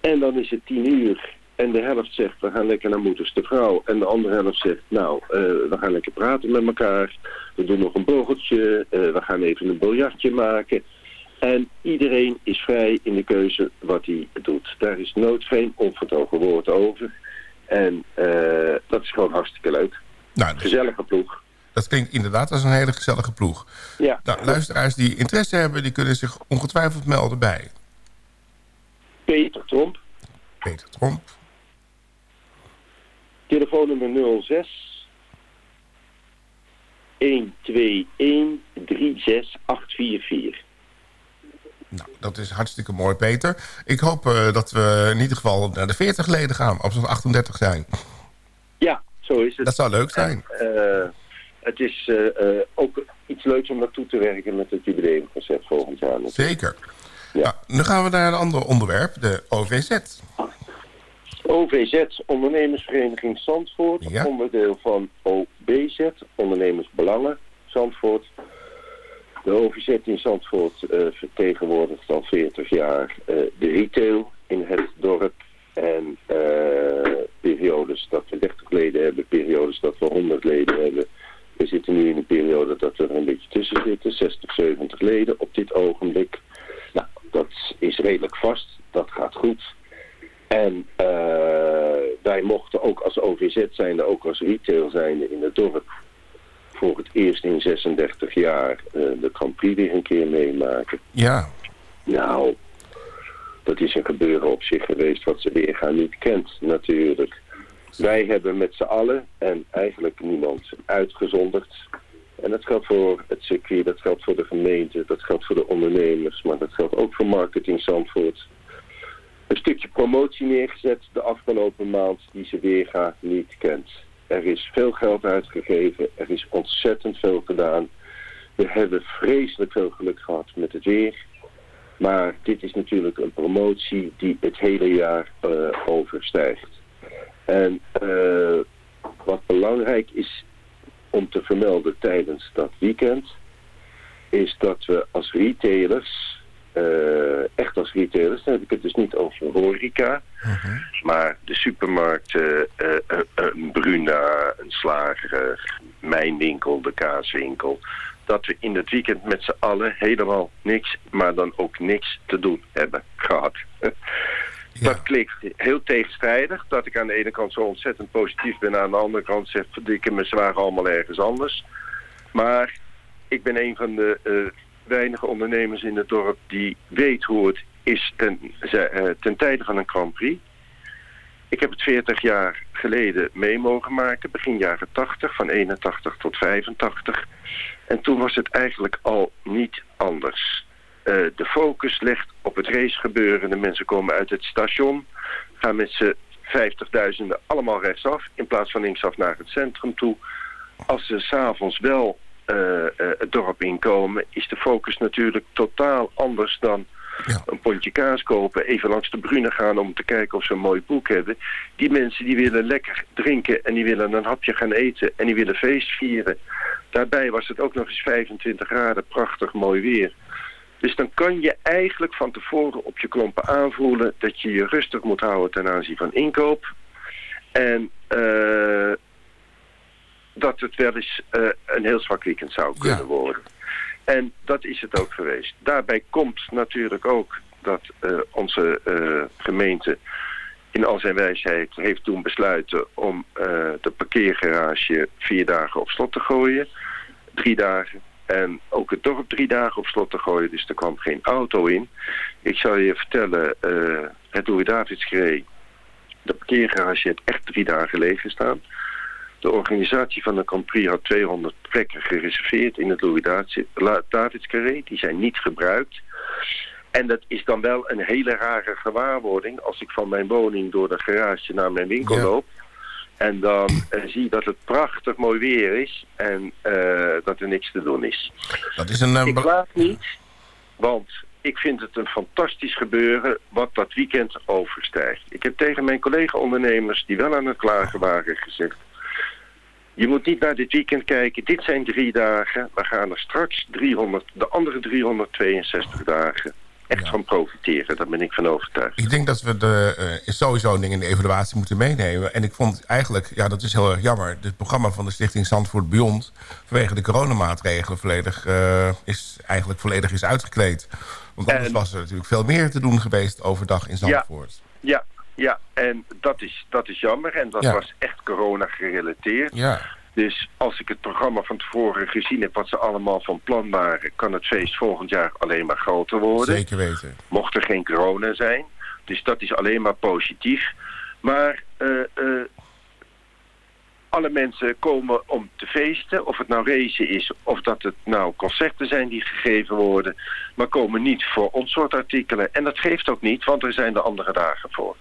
En dan is het tien uur. En de helft zegt, we gaan lekker naar moeders de vrouw. En de andere helft zegt, nou, eh, we gaan lekker praten met elkaar. We doen nog een borreltje. eh, we gaan even een biljartje maken. En iedereen is vrij in de keuze wat hij doet. Daar is nooit geen onvertogen woord over. En eh, dat is gewoon hartstikke leuk. Nou, Gezellige ploeg. Dat klinkt inderdaad als een hele gezellige ploeg. Ja. Nou, luisteraars die interesse hebben, die kunnen zich ongetwijfeld melden bij Peter Tromp. Peter Tromp. Telefoonnummer 06 121 36844. Nou, dat is hartstikke mooi, Peter. Ik hoop eh, dat we in ieder geval naar de 40 leden gaan, als we 38 zijn. Ja, zo is het. Dat zou leuk zijn. Eh, het is eh, ook iets leuks om naartoe te werken met het jubileumconcept volgend jaar. Zeker. Nou, nu gaan we naar een ander onderwerp, de OVZ. OVZ, Ondernemersvereniging Zandvoort, Ja. onderdeel van OBZ, Ondernemersbelangen Zandvoort. De OVZ in Zandvoort eh, vertegenwoordigt al 40 jaar eh, de retail in het dorp. En eh, periodes dat we 30 leden hebben, periodes dat we 100 leden hebben. We zitten nu in een periode dat we er een beetje tussen zitten, 60, 70 leden op dit ogenblik. Nou, dat is redelijk vast, dat gaat goed. En wij mochten ook als OVZ zijnde, ook als retail zijnde in het dorp voor het eerst in 36 jaar eh, de Grand Prix weer een keer meemaken. Ja. Nou, dat is een gebeuren op zich geweest wat ze weerga niet kent natuurlijk. Wij hebben met z'n allen en eigenlijk niemand uitgezonderd. En dat geldt voor het circuit, dat geldt voor de gemeente, dat geldt voor de ondernemers, maar dat geldt ook voor Marketing Zandvoort. Een stukje promotie neergezet de afgelopen maand die ze weerga niet kent. Er is veel geld uitgegeven, er is ontzettend veel gedaan. We hebben vreselijk veel geluk gehad met het weer. Maar dit is natuurlijk een promotie die het hele jaar eh, overstijgt. En eh, wat belangrijk is om te vermelden tijdens dat weekend... is dat we als retailers, echt als retailers... dan heb ik het dus niet over horeca... maar de supermarkten, eh, eh, een Bruna, een slager, mijn winkel, de kaaswinkel... dat we in het weekend met z'n allen helemaal niks, maar dan ook niks te doen hebben gehad. Dat klinkt heel tegenstrijdig, dat ik aan de ene kant zo ontzettend positief ben... aan de andere kant zeg, verdikke me, waren allemaal ergens anders. Maar ik ben een van de eh, weinige ondernemers in het dorp die weet hoe het is eh, ten tijde van een Grand Prix. Ik heb het 40 jaar geleden mee mogen maken, begin jaren 80, van 81 tot 85. En toen was het eigenlijk al niet anders. Eh, de focus ligt op het racegebeuren. De mensen komen uit het station, gaan met z'n vijftigduizenden allemaal rechtsaf... in plaats van linksaf naar het centrum toe. Als ze s'avonds wel het dorp inkomen... is de focus natuurlijk totaal anders dan een pondje kaas kopen... even langs de Brune gaan om te kijken of ze een mooi boek hebben. Die mensen die willen lekker drinken en die willen een hapje gaan eten... en die willen feest vieren. Daarbij was het ook nog eens 25 graden, prachtig mooi weer... Dus dan kan je eigenlijk van tevoren op je klompen aanvoelen dat je je rustig moet houden ten aanzien van inkoop. En eh, dat het wel eens eh, een heel zwak weekend zou kunnen worden. En dat is het ook geweest. Daarbij komt natuurlijk ook dat eh, onze eh, gemeente in al zijn wijsheid heeft toen besluiten om de parkeergarage vier dagen op slot te gooien. Drie dagen. en ook het dorp drie dagen op slot te gooien. Dus er kwam geen auto in. Ik zal je vertellen, het Louis Davidsgeree, de parkeergarage heeft echt drie dagen leeg gestaan. De organisatie van de Grand Prix had 200 plekken gereserveerd in het Louis Davidscarré. Die zijn niet gebruikt. En dat is dan wel een hele rare gewaarwording als ik van mijn woning door de garage naar mijn winkel Ja. loop. En dan eh, zie dat het prachtig mooi weer is en eh, dat er niks te doen is. Dat is een... eh, Ik laat niet, want ik vind het een fantastisch gebeuren wat dat weekend overstijgt. Ik heb tegen mijn collega-ondernemers die wel aan het klagen waren gezegd... Je moet niet naar dit weekend kijken. Dit zijn drie dagen. We gaan er straks 300, de andere 362 dagen echt van profiteren. Daar ben ik van overtuigd. Ik denk dat we de, eh, sowieso dingen in de evaluatie moeten meenemen. En ik vond eigenlijk, ja dat is heel erg jammer... het programma van de stichting Zandvoort Beyond... vanwege de coronamaatregelen volledig, eh, is, eigenlijk volledig is uitgekleed. Want anders En- was er natuurlijk veel meer te doen geweest overdag in Zandvoort. Ja, ja, en dat is, dat is jammer. En dat Ja. was echt corona gerelateerd. Ja. Dus als ik het programma van tevoren gezien heb wat ze allemaal van plan waren... kan het feest volgend jaar alleen maar groter worden. Zeker weten. Mocht er geen corona zijn. Dus dat is alleen maar positief. Maar eh, eh, alle mensen komen om te feesten. Of het nou racen is of dat het nou concerten zijn die gegeven worden. Maar komen niet voor ons soort artikelen. En dat geeft ook niet, want er zijn de andere dagen voor.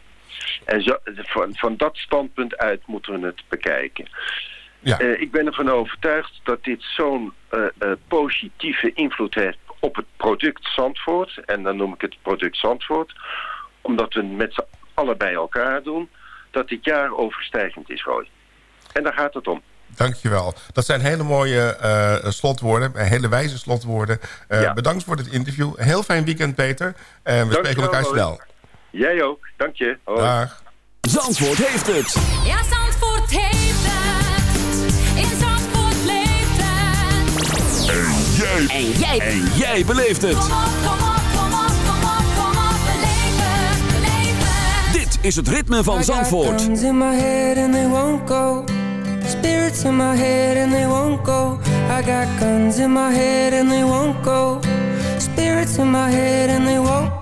En zo, van, van dat standpunt uit moeten we het bekijken. Ja. Eh, ik ben ervan overtuigd dat dit zo'n eh, eh, positieve invloed heeft op het product Zandvoort. En dan noem ik het product Zandvoort. Omdat we het met z'n allen bij elkaar doen. Dat dit jaar overstijgend is, Roy. En daar gaat het om. Dankjewel. Dat zijn hele mooie slotwoorden, hele wijze slotwoorden. Ja. Bedankt voor dit interview. Heel fijn weekend, Peter. En we Dankjewel, spreken elkaar snel. Jij ook. Dank je. Hoi. Dag. Zandvoort heeft het. Ja, Zandvoort heeft het. In Zandvoort leeft het. En jij. En jij. En jij beleeft het. Kom op, kom op, kom op, kom op, kom op. Beleef het, beleef het. Dit is het ritme van Zandvoort. Guns in my head and they won't go. Spirits in my head and they won't go. I got guns in my head and they won't go. Spirits in my head and they won't. I've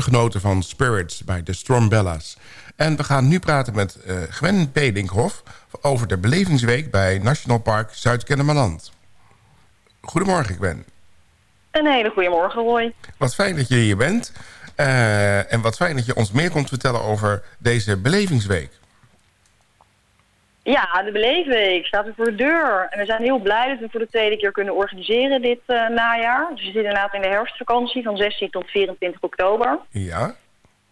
hebben genoten van Spirits bij de Stormbella's. En we gaan nu praten met eh, Gwen Bedinkhoff... over de belevingsweek bij National Park Zuid-Kennemerland. Goedemorgen, Gwen. Een hele goede morgen, Roy. Wat fijn dat je hier bent. Eh, en wat fijn dat je ons meer komt vertellen over deze belevingsweek. Ja, de Beleefweek staat er voor de deur. En we zijn heel blij dat we voor de tweede keer kunnen organiseren dit eh, najaar. Dus we zitten inderdaad in de herfstvakantie van 16 tot 24 oktober. Ja.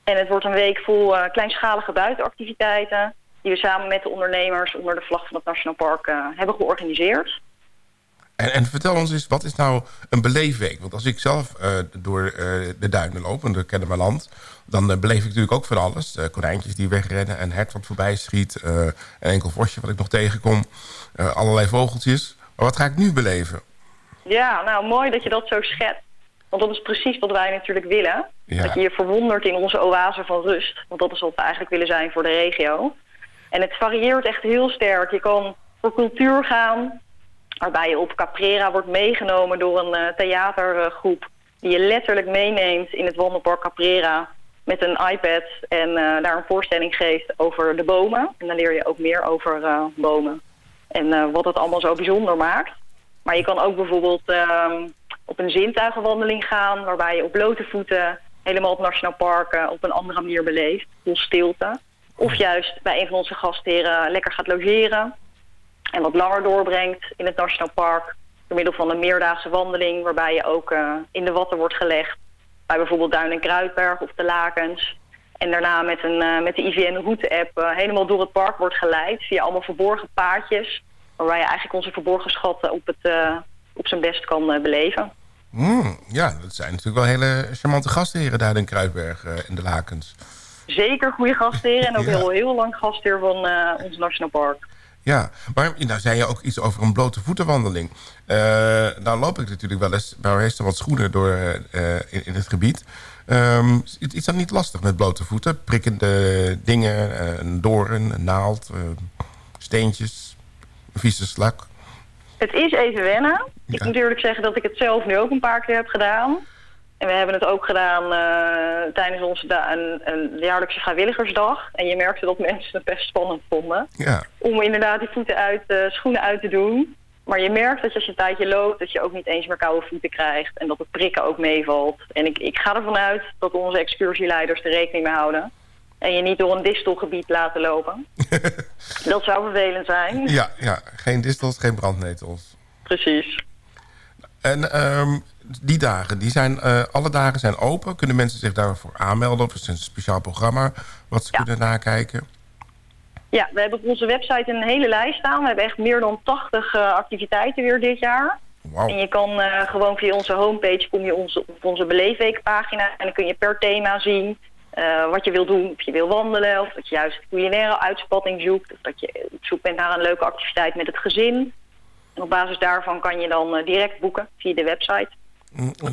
En het wordt een week vol eh, kleinschalige buitenactiviteiten... die we samen met de ondernemers onder de vlag van het Nationaal Park eh, hebben georganiseerd. En, en vertel ons eens, wat is nou een beleefweek? Want als ik zelf eh, door eh, de duinen loop, en door Kennemerland... dan eh, beleef ik natuurlijk ook van alles. Konijntjes die wegrennen, een hert wat voorbij schiet... een enkel vosje wat ik nog tegenkom, allerlei vogeltjes. Maar wat ga ik nu beleven? Ja, nou mooi dat je dat zo schetst. Want dat is precies wat wij natuurlijk willen. Ja. Dat je je verwondert in onze oase van rust. Want dat is wat we eigenlijk willen zijn voor de regio. En het varieert echt heel sterk. Je kan voor cultuur gaan, waarbij je op Caprera wordt meegenomen door een eh, theatergroep... die je letterlijk meeneemt in het wandelpark Caprera met een iPad... en eh, daar een voorstelling geeft over de bomen. En dan leer je ook meer over eh, bomen. En wat het allemaal zo bijzonder maakt. Maar je kan ook bijvoorbeeld ehm, op een zintuigenwandeling gaan... waarbij je op blote voeten helemaal het Nationaal Park op een andere manier beleeft. Vol stilte. Of juist bij een van onze gastheren lekker gaat logeren. En wat langer doorbrengt in het Nationaal Park. Door middel van een meerdaagse wandeling waarbij je ook eh, in de watten wordt gelegd. Bij bijvoorbeeld Duin en Kruidberg of de Lakens. En daarna met, een, eh, met de IVN Route app eh, helemaal door het park wordt geleid. Via allemaal verborgen paadjes. Waarbij je eigenlijk onze verborgen schatten op, het, op zijn best kan beleven. Hmm, ja, dat zijn natuurlijk wel hele charmante gastheren daar in Kruidberg en de Lakens. Zeker goede gastheren en ook Ja. heel, heel lang gastheer van ons Nationaal Park. Ja, maar nou zei je ook iets over een blote voetenwandeling. Eh nou loop ik natuurlijk wel eens bij meestal wat schoenen door eh, in, in het gebied. Ehm, is, is dat niet lastig met blote voeten? Prikkende dingen, eh, een doorn, een naald, steentjes, een vieze slak. Het is even wennen. Ik moet eerlijk zeggen dat ik het zelf nu ook een paar keer heb gedaan. En we hebben het ook gedaan eh, tijdens onze een, een jaarlijkse vrijwilligersdag. En je merkte dat mensen het best spannend vonden. Ja. Om inderdaad die voeten uit, eh, schoenen uit te doen. Maar je merkt dat je als je een tijdje loopt, dat je ook niet eens meer koude voeten krijgt. En dat het prikken ook meevalt. En ik, ik ga ervan uit dat onze excursieleiders er rekening mee houden. En je niet door een distelgebied laten lopen. dat zou vervelend zijn. Ja, ja, geen distels, geen brandnetels. Precies. En ehm, die dagen, die zijn, eh, alle dagen zijn open. Kunnen mensen zich daarvoor aanmelden? Of is een speciaal programma wat ze kunnen nakijken? Ja, we hebben op onze website een hele lijst staan. We hebben echt meer dan 80 eh, activiteiten weer dit jaar. En je kan eh, gewoon via onze homepage kom je onze, op onze Beleefweekpagina. En dan kun je per thema zien wat je wil doen. Of je wil wandelen, of dat je juist culinaire uitspatting zoekt. Of dat je op zoek bent naar een leuke activiteit met het gezin. En op basis daarvan kan je dan direct boeken via de website.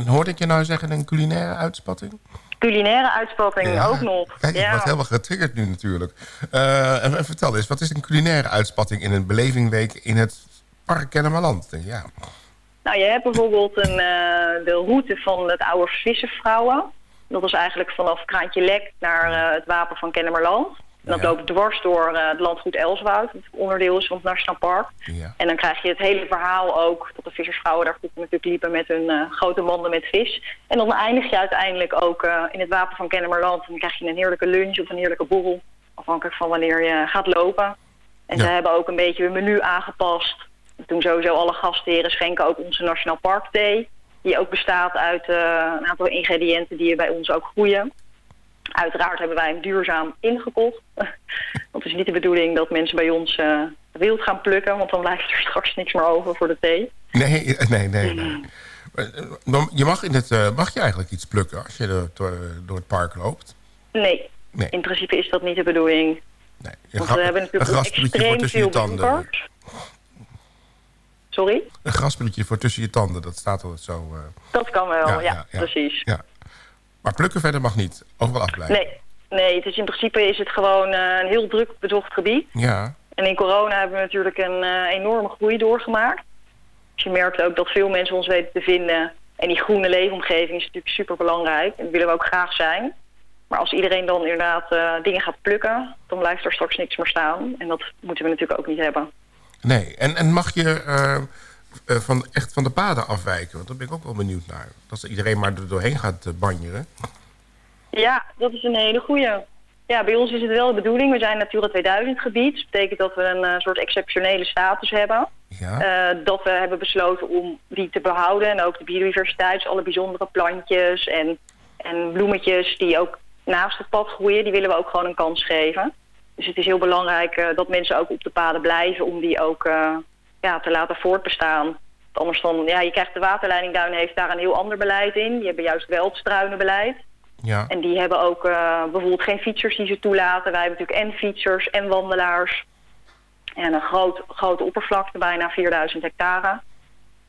Hoorde ik je nou zeggen een culinaire uitspatting? Culinaire uitspatting Ja. ook nog. Kijk, ik ja. word helemaal getriggerd nu natuurlijk. Eh, en, en vertel eens, wat is een culinaire uitspatting in een belevingweek in het Park Kennemerland? Ja. Nou, je hebt bijvoorbeeld een, eh, de route van het oude vissenvrouwen. Dat is eigenlijk vanaf Kraantje Lek naar eh, het wapen van Kennemerland. En dat loopt dwars door eh, het landgoed Elswoud, dat onderdeel is van het Nationaal Park. En dan krijg je het hele verhaal ook, dat de vissersvrouwen daar vroeger natuurlijk liepen met hun eh, grote manden met vis. En dan eindig je uiteindelijk ook eh, in het wapen van Kennemerland. En dan krijg je een heerlijke lunch of een heerlijke borrel, afhankelijk van wanneer je gaat lopen. En ze hebben ook een beetje hun menu aangepast. We doen sowieso alle gastheren schenken ook onze Nationaal Park thee. Die ook bestaat uit een aantal ingrediënten die bij ons ook groeien. Uiteraard hebben wij hem duurzaam ingekocht. Want het is niet de bedoeling dat mensen bij ons eh, wild gaan plukken. Want dan blijft er straks niks meer over voor de thee. Nee, nee, nee. nee. Eh, Je mag, in het, eh, mag je eigenlijk iets plukken als je door, door, door het park loopt? Nee. Nee. in principe is dat niet de bedoeling. Een Want we hebben een natuurlijk voor extreem tussen je veel tanden. bezoekers. Sorry? Een grasprietje voor tussen je tanden, dat staat altijd zo. eh. Dat kan wel, ja, ja. precies. ja. Maar plukken verder mag niet. Overal afblijven. Nee, nee het is in principe is het gewoon eh, een heel druk bezocht gebied. Ja. En in corona hebben we natuurlijk een eh, enorme groei doorgemaakt. Dus je merkt ook dat veel mensen ons weten te vinden En die groene leefomgeving is natuurlijk super belangrijk. En dat willen we ook graag zijn. Maar als iedereen dan inderdaad eh, dingen gaat plukken, dan blijft er straks niks meer staan. En dat moeten we natuurlijk ook niet hebben. Nee, en, en mag je eh, van, echt van de paden afwijken? Want daar ben ik ook wel benieuwd naar. Dat iedereen maar er doorheen gaat uh, banjeren. Ja, dat is een hele goeie. Ja, bij ons is het wel de bedoeling. We zijn Natura 2000 gebied. Dat betekent dat we een uh, soort exceptionele status hebben. Ja. Uh, dat we hebben besloten om die te behouden. En ook de biodiversiteit, alle bijzondere plantjes en, en bloemetjes die ook naast het pad groeien, die willen we ook gewoon een kans geven. Dus het is heel belangrijk uh, dat mensen ook op de paden blijven om die ook ja, te laten voortbestaan. Anders dan, ja, je krijgt de waterleiding Duin heeft daar een heel ander beleid in. Die hebben juist wel het struinenbeleid. Ja. En die hebben ook uh, bijvoorbeeld geen fietsers die ze toelaten. Wij hebben natuurlijk en fietsers en wandelaars. En een groot, grote oppervlakte, bijna 4000 hectare.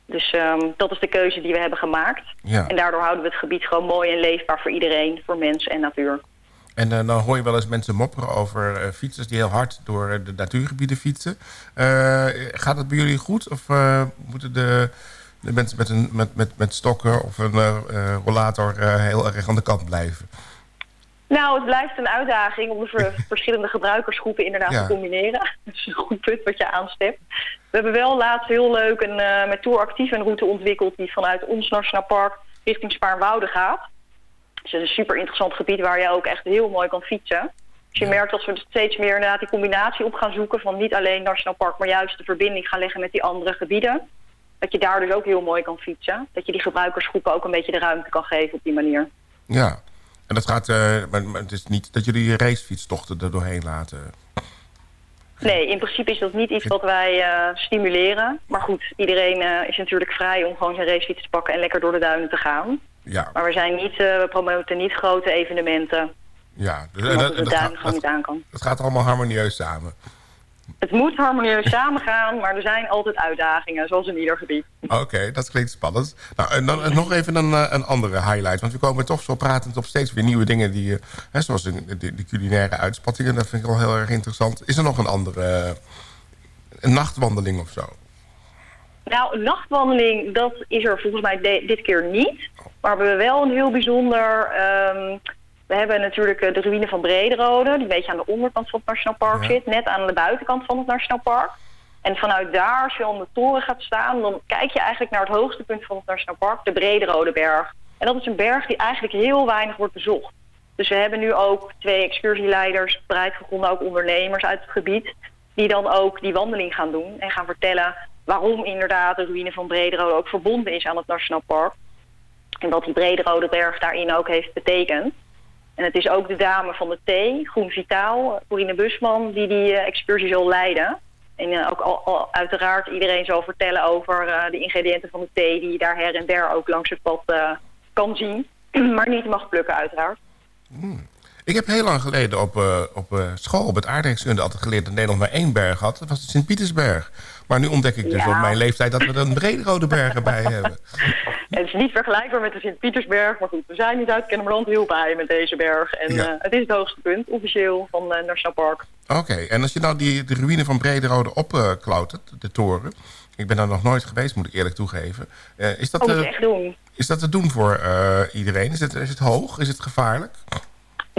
Dus um, dat is de keuze die we hebben gemaakt. Ja. En daardoor houden we het gebied gewoon mooi en leefbaar voor iedereen. Voor mens en natuur. En uh, dan hoor je wel eens mensen mopperen over uh, fietsers die heel hard door de natuurgebieden fietsen. gaat het bij jullie goed? Of moeten de de mensen met, een, met, met, met stokken of een rollator heel erg aan de kant blijven? Nou, het blijft een uitdaging om de ver verschillende gebruikersgroepen inderdaad ja. te combineren. Dat is een goed punt wat je aanstept. We hebben wel laatst heel leuk een, uh, met Tour Actief een route ontwikkeld... die vanuit ons Nationaal Park richting Spaarnwoude gaat. Het is een super interessant gebied waar je ook echt heel mooi kan fietsen. Dus je ja. merkt dat we steeds meer inderdaad die combinatie op gaan zoeken... van niet alleen Nationaal Park, maar juist de verbinding gaan leggen met die andere gebieden dat je daar dus ook heel mooi kan fietsen. Dat je die gebruikersgroepen ook een beetje de ruimte kan geven op die manier. Ja, en dat gaat, uh, maar, maar, het is niet dat jullie racefietstochten er doorheen laten? Nee, in principe is dat niet iets wat wij uh, stimuleren. Maar goed, iedereen uh, is natuurlijk vrij om gewoon zijn racefiets te pakken en lekker door de duinen te gaan. Ja. Maar we, zijn niet, we promoten niet grote evenementen. Ja, dus, omdat de duin gewoon niet aan kan. Het gaat allemaal harmonieus samen. Het moet harmonieus samengaan, maar er zijn altijd uitdagingen, zoals in ieder gebied. Oké, okay, dat klinkt spannend. Nou, en dan nog even een, een andere highlight. Want we komen toch zo pratend op steeds weer nieuwe dingen... Die, hè, zoals de, de, de, culinaire uitspattingen. Dat vind ik wel heel erg interessant. Is er nog een andere... een nachtwandeling of zo? Nou, een nachtwandeling, dat is er volgens mij de, dit keer niet. Maar we hebben wel een heel bijzonder... Um, we hebben natuurlijk de ruïne van Brederode, die een beetje aan de onderkant van het Nationaal Park ja. zit. Net aan de buitenkant van het Nationaal Park. En vanuit daar, als je om de toren gaat staan, dan kijk je eigenlijk naar het hoogste punt van het Nationaal Park, de Brederode berg. En dat is een berg die eigenlijk heel weinig wordt bezocht. Dus we hebben nu ook twee excursieleiders, bereid gevonden, ook ondernemers uit het gebied, die dan ook die wandeling gaan doen en gaan vertellen waarom inderdaad de ruïne van Brederode ook verbonden is aan het Nationaal Park. En wat die Brederode berg daarin ook heeft betekend. En het is ook de dame van de thee, Groen Vitaal, Corine Busman, die die uh, excursie zal leiden. En uh, ook al, uiteraard iedereen zal vertellen over uh, de ingrediënten van de thee... die je daar her en der ook langs het pad kan zien. maar niet mag plukken uiteraard. Hmm. Ik heb heel lang geleden op, op school, op het aardrijkskunde... altijd geleerd dat Nederland maar één berg had. Dat was de Sint-Pietersberg. Maar nu ontdek ik dus ja. op mijn leeftijd dat we er een brederode berg erbij hebben. Het is niet vergelijkbaar met de Sint-Pietersberg. Maar goed, we zijn niet uit Kennemerland heel blij met deze berg. En ja. uh, het is het hoogste punt, officieel, van uh, Nationaal Park. Oké, okay. en als je nou die, de ruïne van Brederode opklautert, uh, de toren... Ik ben daar nog nooit geweest, moet ik eerlijk toegeven. is, dat, oh, echt doen. is dat te doen voor iedereen? Is het, is het hoog? Is het gevaarlijk?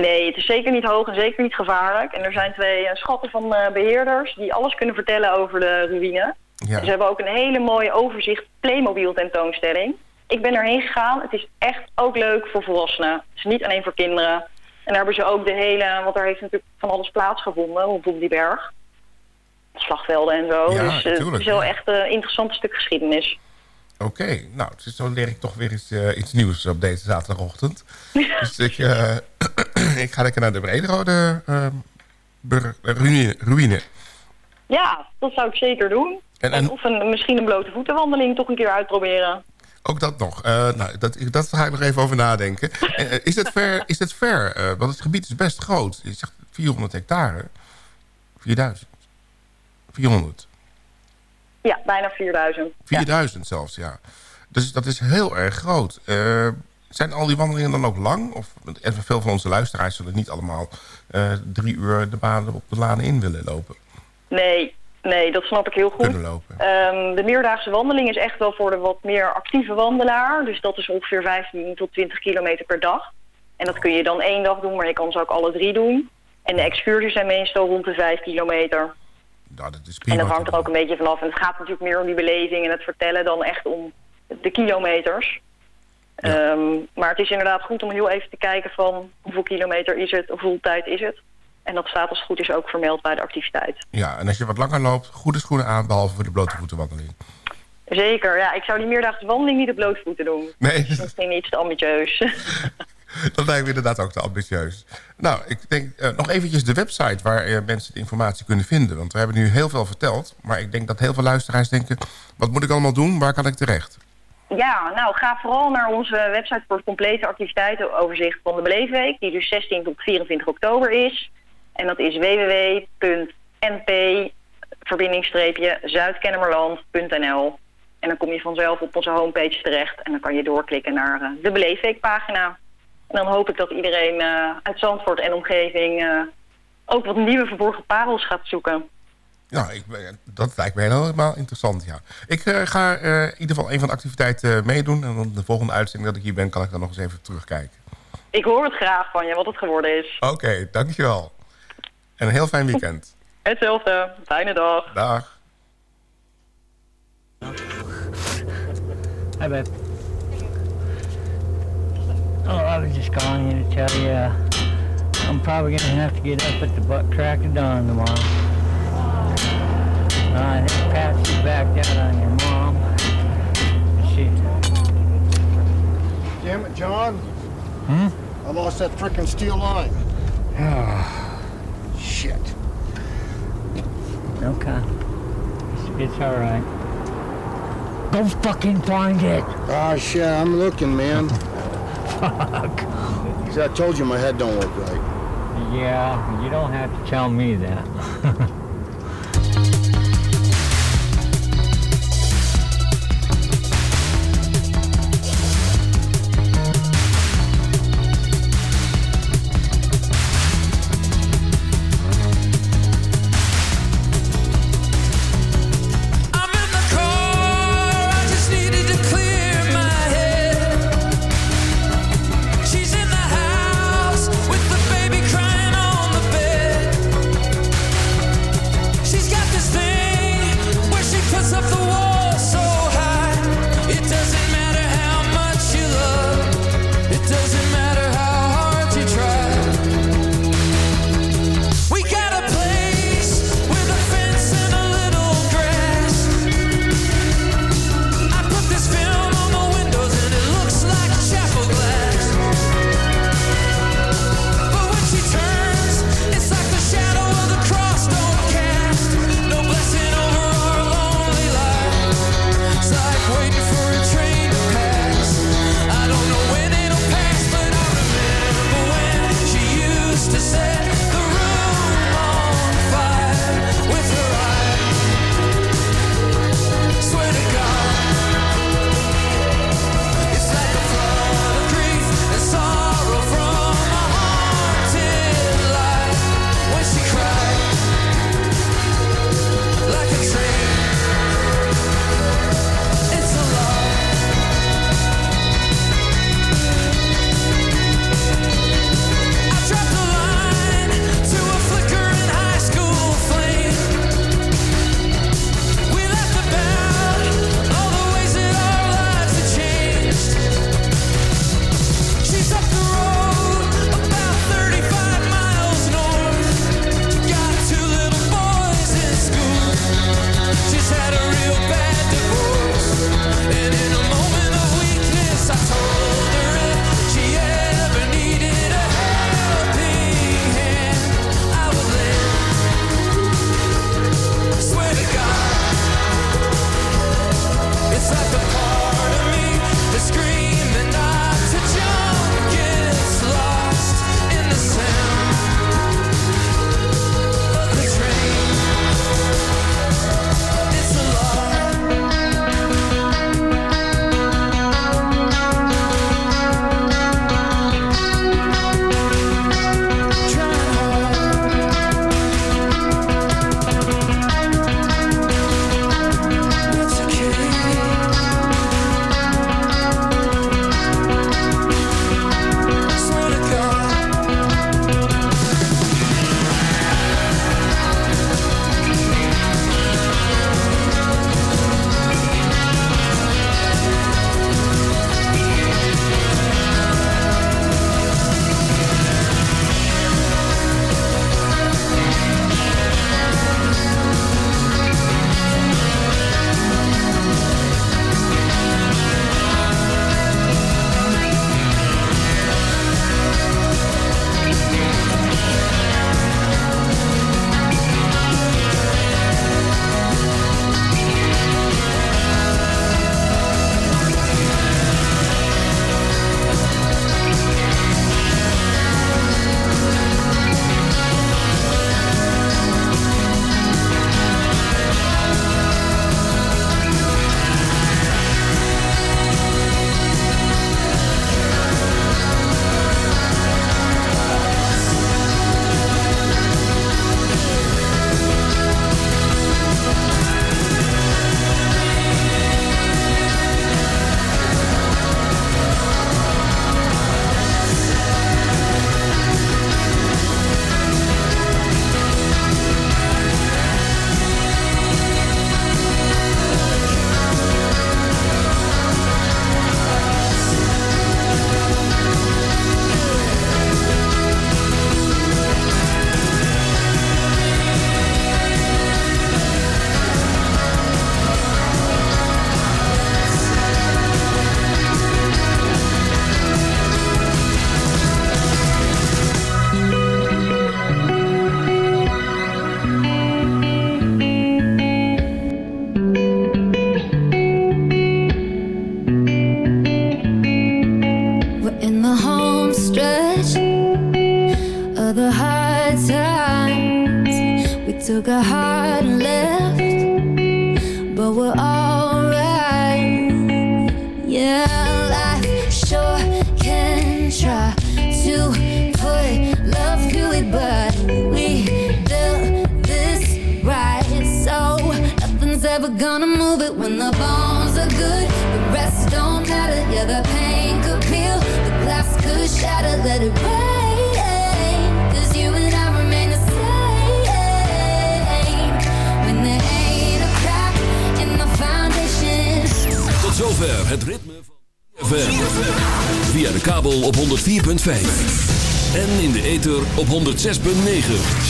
Nee, het is zeker niet hoog en zeker niet gevaarlijk. En er zijn twee uh, schatten van uh, beheerders die alles kunnen vertellen over de ruïne. Ja. Ze hebben ook een hele mooie overzicht Playmobil tentoonstelling. Ik ben erheen gegaan. Het is echt ook leuk voor volwassenen. Het is niet alleen voor kinderen. En daar hebben ze ook de hele... Want daar heeft natuurlijk van alles plaatsgevonden rondom die berg. Slagvelden en zo. Ja, dus uh, tuurlijk, het is wel echt een interessant stuk geschiedenis. Oké, okay, nou, dus zo leer ik toch weer iets, uh, iets nieuws op deze zaterdagochtend. dus ik, uh, ik ga lekker naar de Brederode uh, ruïne, ruïne. Ja, dat zou ik zeker doen. En, en, en of een, misschien een blote voetenwandeling toch een keer uitproberen. Ook dat nog. Uh, nou, dat, dat ga ik nog even over nadenken. is het ver? Is het ver? Want het gebied is best groot. Je zegt 400 hectare. 4000. 400. Ja, bijna 4000. 4000 ja. zelfs, ja. Dus dat is heel erg groot. Uh, zijn al die wandelingen dan ook lang? Of even veel van onze luisteraars zullen niet allemaal uh, drie uur de banen op de lanen in willen lopen? Nee, Nee, dat snap ik heel goed. Kunnen lopen. Ehm, de meerdaagse wandeling is echt wel voor de wat meer actieve wandelaar. Dus dat is ongeveer 15 tot 20 kilometer per dag. En dat kun je dan één dag doen, maar je kan ze ook alle drie doen. En de excursies zijn meestal rond de 5 kilometer. Nou, dat is En dat hangt er ook een beetje vanaf. En het gaat natuurlijk meer om die beleving en het vertellen dan echt om de kilometers. Ehm, maar het is inderdaad goed om heel even te kijken van hoeveel kilometer is het, hoeveel tijd is het. En dat staat als het goed is ook vermeld bij de activiteit. Ja, en als je wat langer loopt, goede schoenen aan, behalve voor de blote voetenwandeling. Zeker, ja. Ik zou die meerdaagse wandeling niet op blote voeten doen. Nee. Dat is misschien iets te ambitieus. Dat lijkt me inderdaad ook te ambitieus. Nou, ik denk eh, nog eventjes de website waar eh, mensen de informatie kunnen vinden. Want we hebben nu heel veel verteld. Maar ik denk dat heel veel luisteraars denken... wat moet ik allemaal doen? Waar kan ik terecht? Ja, nou ga vooral naar onze website voor het complete activiteitenoverzicht van de Beleefweek. Die dus 16 tot 24 oktober is. En dat is www.np zuidkennemerland.nl En dan kom je vanzelf op onze homepage terecht. En dan kan je doorklikken naar eh, de Beleefweekpagina. En dan hoop ik dat iedereen eh, uit Zandvoort en omgeving eh, ook wat nieuwe verborgen parels gaat zoeken. Nou, ik, ben- dat lijkt me helemaal interessant, ja. Ik eh, ga eh, in ieder geval een van de activiteiten eh, meedoen. En dan de volgende uitzending dat ik hier ben, kan ik dan nog eens even terugkijken. Ik hoor het graag van je, wat het geworden is. Oké, dankjewel. En een heel fijn weekend. Hetzelfde. Fijne dag. Dag. Hi, babe. Oh, I was just calling you to tell you uh, I'm probably gonna have to get up at the butt crack of dawn tomorrow. Uh, I think Pat, she backed out on your mom. She. Damn it, John. Hmm? I lost that frickin' steel line. Oh, shit. Okay. It's, all right. Go fucking find it. Ah, shit, I'm looking, man. Fuck. See, I told you my head don't work right. Yeah, you don't have to tell me that.